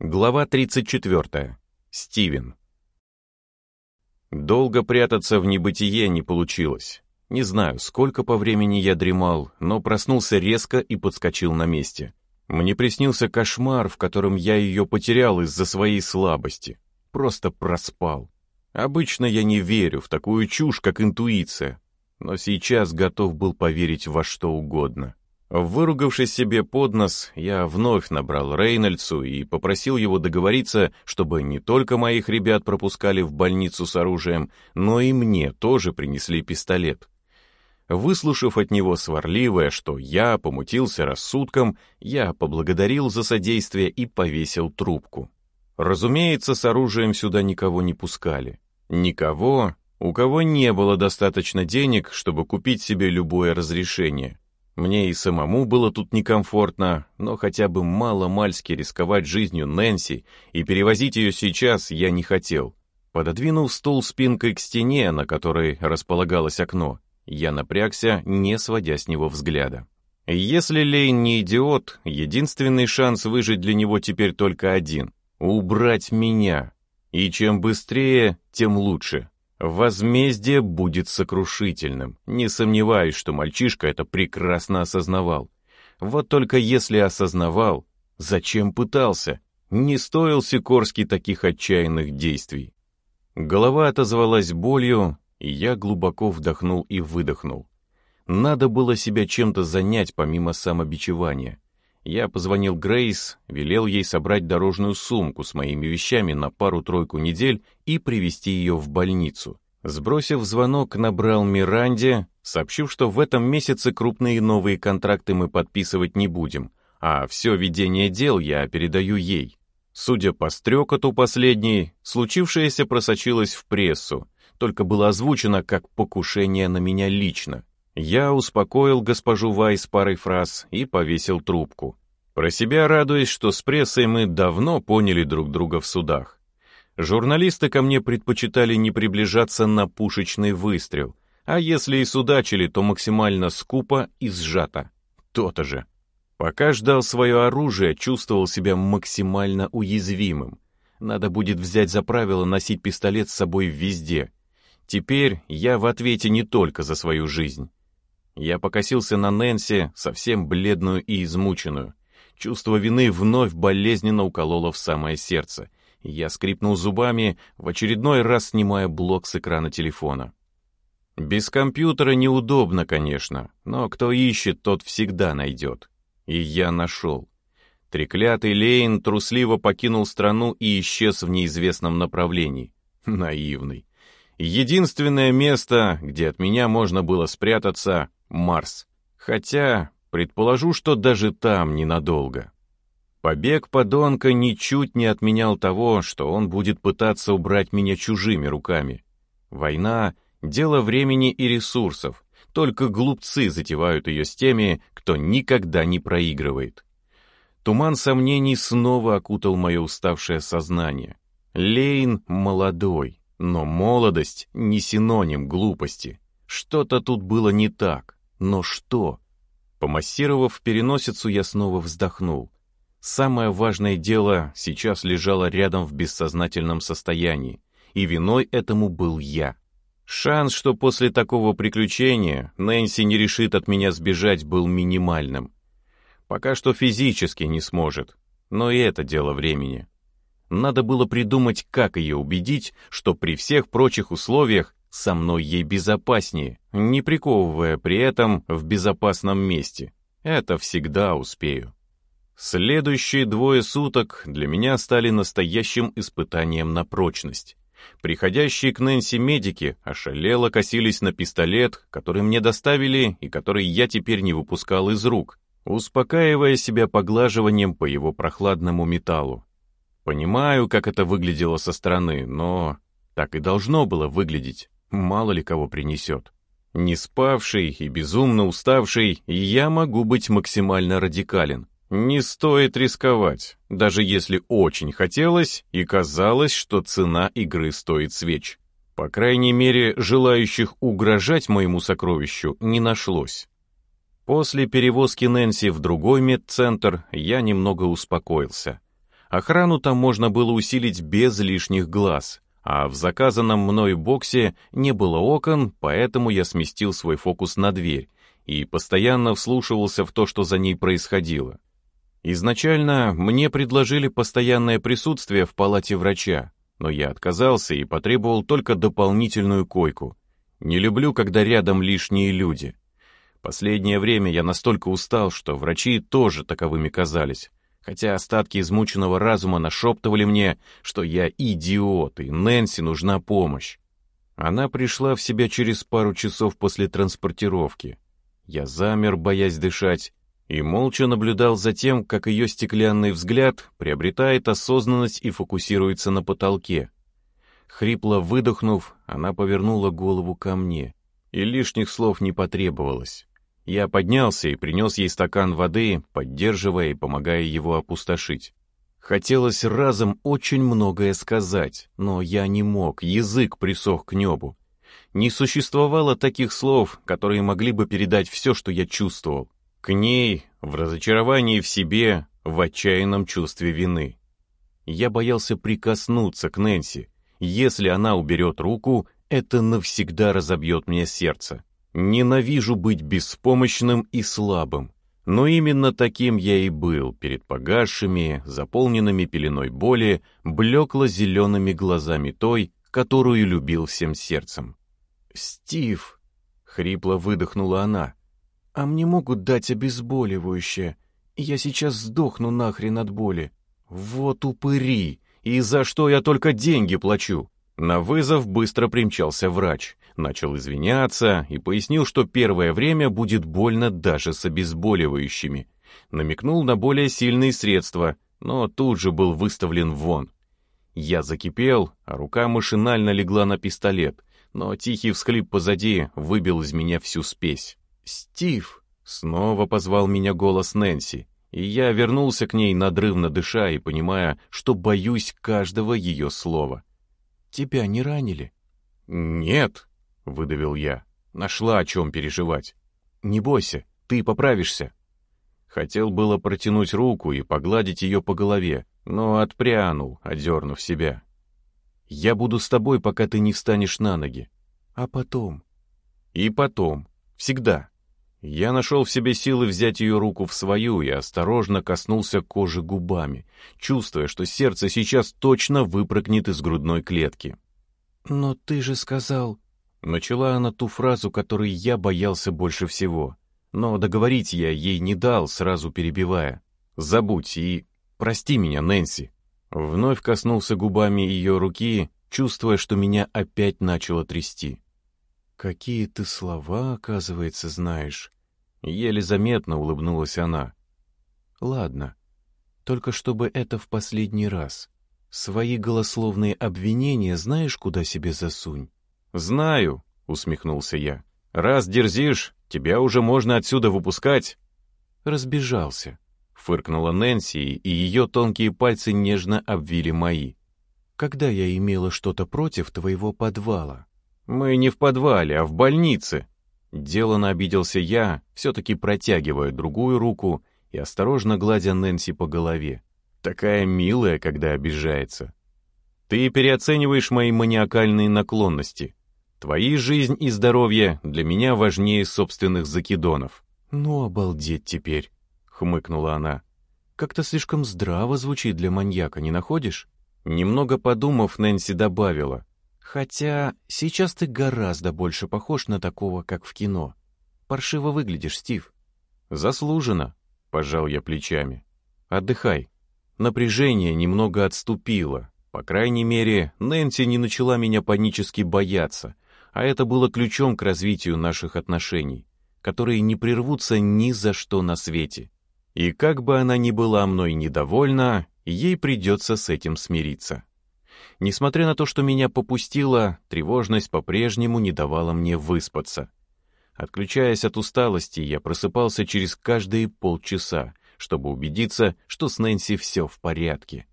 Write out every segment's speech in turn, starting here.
Глава 34. Стивен. Долго прятаться в небытие не получилось. Не знаю, сколько по времени я дремал, но проснулся резко и подскочил на месте. Мне приснился кошмар, в котором я ее потерял из-за своей слабости. Просто проспал. Обычно я не верю в такую чушь, как интуиция, но сейчас готов был поверить во что угодно. Выругавшись себе под нос, я вновь набрал Рейнольдсу и попросил его договориться, чтобы не только моих ребят пропускали в больницу с оружием, но и мне тоже принесли пистолет. Выслушав от него сварливое, что я помутился рассудком, я поблагодарил за содействие и повесил трубку. Разумеется, с оружием сюда никого не пускали. Никого, у кого не было достаточно денег, чтобы купить себе любое разрешение. Мне и самому было тут некомфортно, но хотя бы мало-мальски рисковать жизнью Нэнси и перевозить ее сейчас я не хотел. Пододвинув стул спинкой к стене, на которой располагалось окно, я напрягся, не сводя с него взгляда. Если Лейн не идиот, единственный шанс выжить для него теперь только один — убрать меня. И чем быстрее, тем лучше. Возмездие будет сокрушительным. Не сомневаюсь, что мальчишка это прекрасно осознавал. Вот только если осознавал, зачем пытался? Не стоил Сикорский таких отчаянных действий. Голова отозвалась болью, и я глубоко вдохнул и выдохнул. Надо было себя чем-то занять помимо самобичевания. Я позвонил Грейс, велел ей собрать дорожную сумку с моими вещами на пару-тройку недель и привезти ее в больницу. Сбросив звонок, набрал Миранде, сообщив, что в этом месяце крупные новые контракты мы подписывать не будем, а все ведение дел я передаю ей. Судя по стрекоту последней, случившееся просочилось в прессу, только было озвучено как покушение на меня лично. Я успокоил госпожу Вайс парой фраз и повесил трубку. Про себя радуясь, что с прессой мы давно поняли друг друга в судах. Журналисты ко мне предпочитали не приближаться на пушечный выстрел, а если и судачили, то максимально скупо и сжато. То-то же. Пока ждал свое оружие, чувствовал себя максимально уязвимым. Надо будет взять за правило носить пистолет с собой везде. Теперь я в ответе не только за свою жизнь. Я покосился на Нэнси, совсем бледную и измученную. Чувство вины вновь болезненно укололо в самое сердце. Я скрипнул зубами, в очередной раз снимая блок с экрана телефона. Без компьютера неудобно, конечно, но кто ищет, тот всегда найдет. И я нашел. Треклятый Лейн трусливо покинул страну и исчез в неизвестном направлении. Наивный. Единственное место, где от меня можно было спрятаться, Марс. Хотя, предположу, что даже там ненадолго. Побег подонка ничуть не отменял того, что он будет пытаться убрать меня чужими руками. Война — дело времени и ресурсов, только глупцы затевают ее с теми, кто никогда не проигрывает. Туман сомнений снова окутал мое уставшее сознание. Лейн молодой, но молодость не синоним глупости. Что-то тут было не так. Но что? Помассировав переносицу, я снова вздохнул. Самое важное дело сейчас лежало рядом в бессознательном состоянии, и виной этому был я. Шанс, что после такого приключения Нэнси не решит от меня сбежать, был минимальным. Пока что физически не сможет, но и это дело времени. Надо было придумать, как ее убедить, что при всех прочих условиях со мной ей безопаснее, не приковывая при этом в безопасном месте. Это всегда успею. Следующие двое суток для меня стали настоящим испытанием на прочность. Приходящие к Нэнси медики ошалело косились на пистолет, который мне доставили и который я теперь не выпускал из рук, успокаивая себя поглаживанием по его прохладному металлу. Понимаю, как это выглядело со стороны, но так и должно было выглядеть мало ли кого принесет. Не спавший и безумно уставший, я могу быть максимально радикален. Не стоит рисковать, даже если очень хотелось и казалось, что цена игры стоит свеч. По крайней мере, желающих угрожать моему сокровищу не нашлось. После перевозки Нэнси в другой медцентр я немного успокоился. Охрану там можно было усилить без лишних глаз, а в заказанном мной боксе не было окон, поэтому я сместил свой фокус на дверь и постоянно вслушивался в то, что за ней происходило. Изначально мне предложили постоянное присутствие в палате врача, но я отказался и потребовал только дополнительную койку. Не люблю, когда рядом лишние люди. Последнее время я настолько устал, что врачи тоже таковыми казались, хотя остатки измученного разума нашептывали мне, что я идиот, и Нэнси нужна помощь. Она пришла в себя через пару часов после транспортировки. Я замер, боясь дышать, и молча наблюдал за тем, как ее стеклянный взгляд приобретает осознанность и фокусируется на потолке. Хрипло выдохнув, она повернула голову ко мне, и лишних слов не потребовалось. Я поднялся и принес ей стакан воды, поддерживая и помогая его опустошить. Хотелось разом очень многое сказать, но я не мог, язык присох к небу. Не существовало таких слов, которые могли бы передать все, что я чувствовал. К ней, в разочаровании в себе, в отчаянном чувстве вины. Я боялся прикоснуться к Нэнси. Если она уберет руку, это навсегда разобьет мне сердце. Ненавижу быть беспомощным и слабым. Но именно таким я и был перед погасшими, заполненными пеленой боли, блекло-зелеными глазами той, которую любил всем сердцем. «Стив!» — хрипло выдохнула она. А мне могут дать обезболивающее. Я сейчас сдохну нахрен от боли. Вот упыри! И за что я только деньги плачу? На вызов быстро примчался врач, начал извиняться и пояснил, что первое время будет больно даже с обезболивающими. Намекнул на более сильные средства, но тут же был выставлен вон. Я закипел, а рука машинально легла на пистолет, но тихий всхлип позади выбил из меня всю спесь. «Стив!» — снова позвал меня голос Нэнси, и я вернулся к ней, надрывно дыша и понимая, что боюсь каждого ее слова. «Тебя не ранили?» «Нет», — выдавил я. Нашла о чем переживать. «Не бойся, ты поправишься». Хотел было протянуть руку и погладить ее по голове, но отпрянул, одернув себя. «Я буду с тобой, пока ты не встанешь на ноги. А потом?» «И потом. Всегда». Я нашел в себе силы взять ее руку в свою и осторожно коснулся кожи губами, чувствуя, что сердце сейчас точно выпрыгнет из грудной клетки. «Но ты же сказал...» Начала она ту фразу, которой я боялся больше всего. Но договорить я ей не дал, сразу перебивая. «Забудь и прости меня, Нэнси». Вновь коснулся губами ее руки, чувствуя, что меня опять начало трясти. «Какие ты слова, оказывается, знаешь!» Еле заметно улыбнулась она. «Ладно, только чтобы это в последний раз. Свои голословные обвинения знаешь, куда себе засунь?» «Знаю», — усмехнулся я. «Раз дерзишь, тебя уже можно отсюда выпускать». Разбежался. Фыркнула Нэнси, и ее тонкие пальцы нежно обвили мои. «Когда я имела что-то против твоего подвала?» «Мы не в подвале, а в больнице». Делано обиделся я, все-таки протягивая другую руку и осторожно гладя Нэнси по голове. Такая милая, когда обижается. Ты переоцениваешь мои маниакальные наклонности. Твои жизнь и здоровье для меня важнее собственных закидонов. «Ну, обалдеть теперь», — хмыкнула она. «Как-то слишком здраво звучит для маньяка, не находишь?» Немного подумав, Нэнси добавила. Хотя сейчас ты гораздо больше похож на такого, как в кино. Паршиво выглядишь, Стив. Заслуженно, пожал я плечами. Отдыхай. Напряжение немного отступило. По крайней мере, Нэнси не начала меня панически бояться, а это было ключом к развитию наших отношений, которые не прервутся ни за что на свете. И как бы она ни была мной недовольна, ей придется с этим смириться. Несмотря на то, что меня попустило, тревожность по-прежнему не давала мне выспаться. Отключаясь от усталости, я просыпался через каждые полчаса, чтобы убедиться, что с Нэнси все в порядке.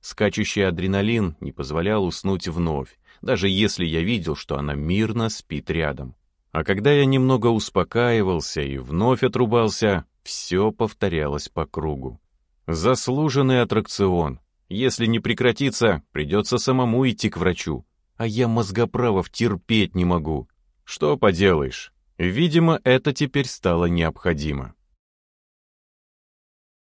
Скачущий адреналин не позволял уснуть вновь, даже если я видел, что она мирно спит рядом. А когда я немного успокаивался и вновь отрубался, все повторялось по кругу. Заслуженный аттракцион, Если не прекратится, придется самому идти к врачу. А я мозгоправов терпеть не могу. Что поделаешь? Видимо, это теперь стало необходимо.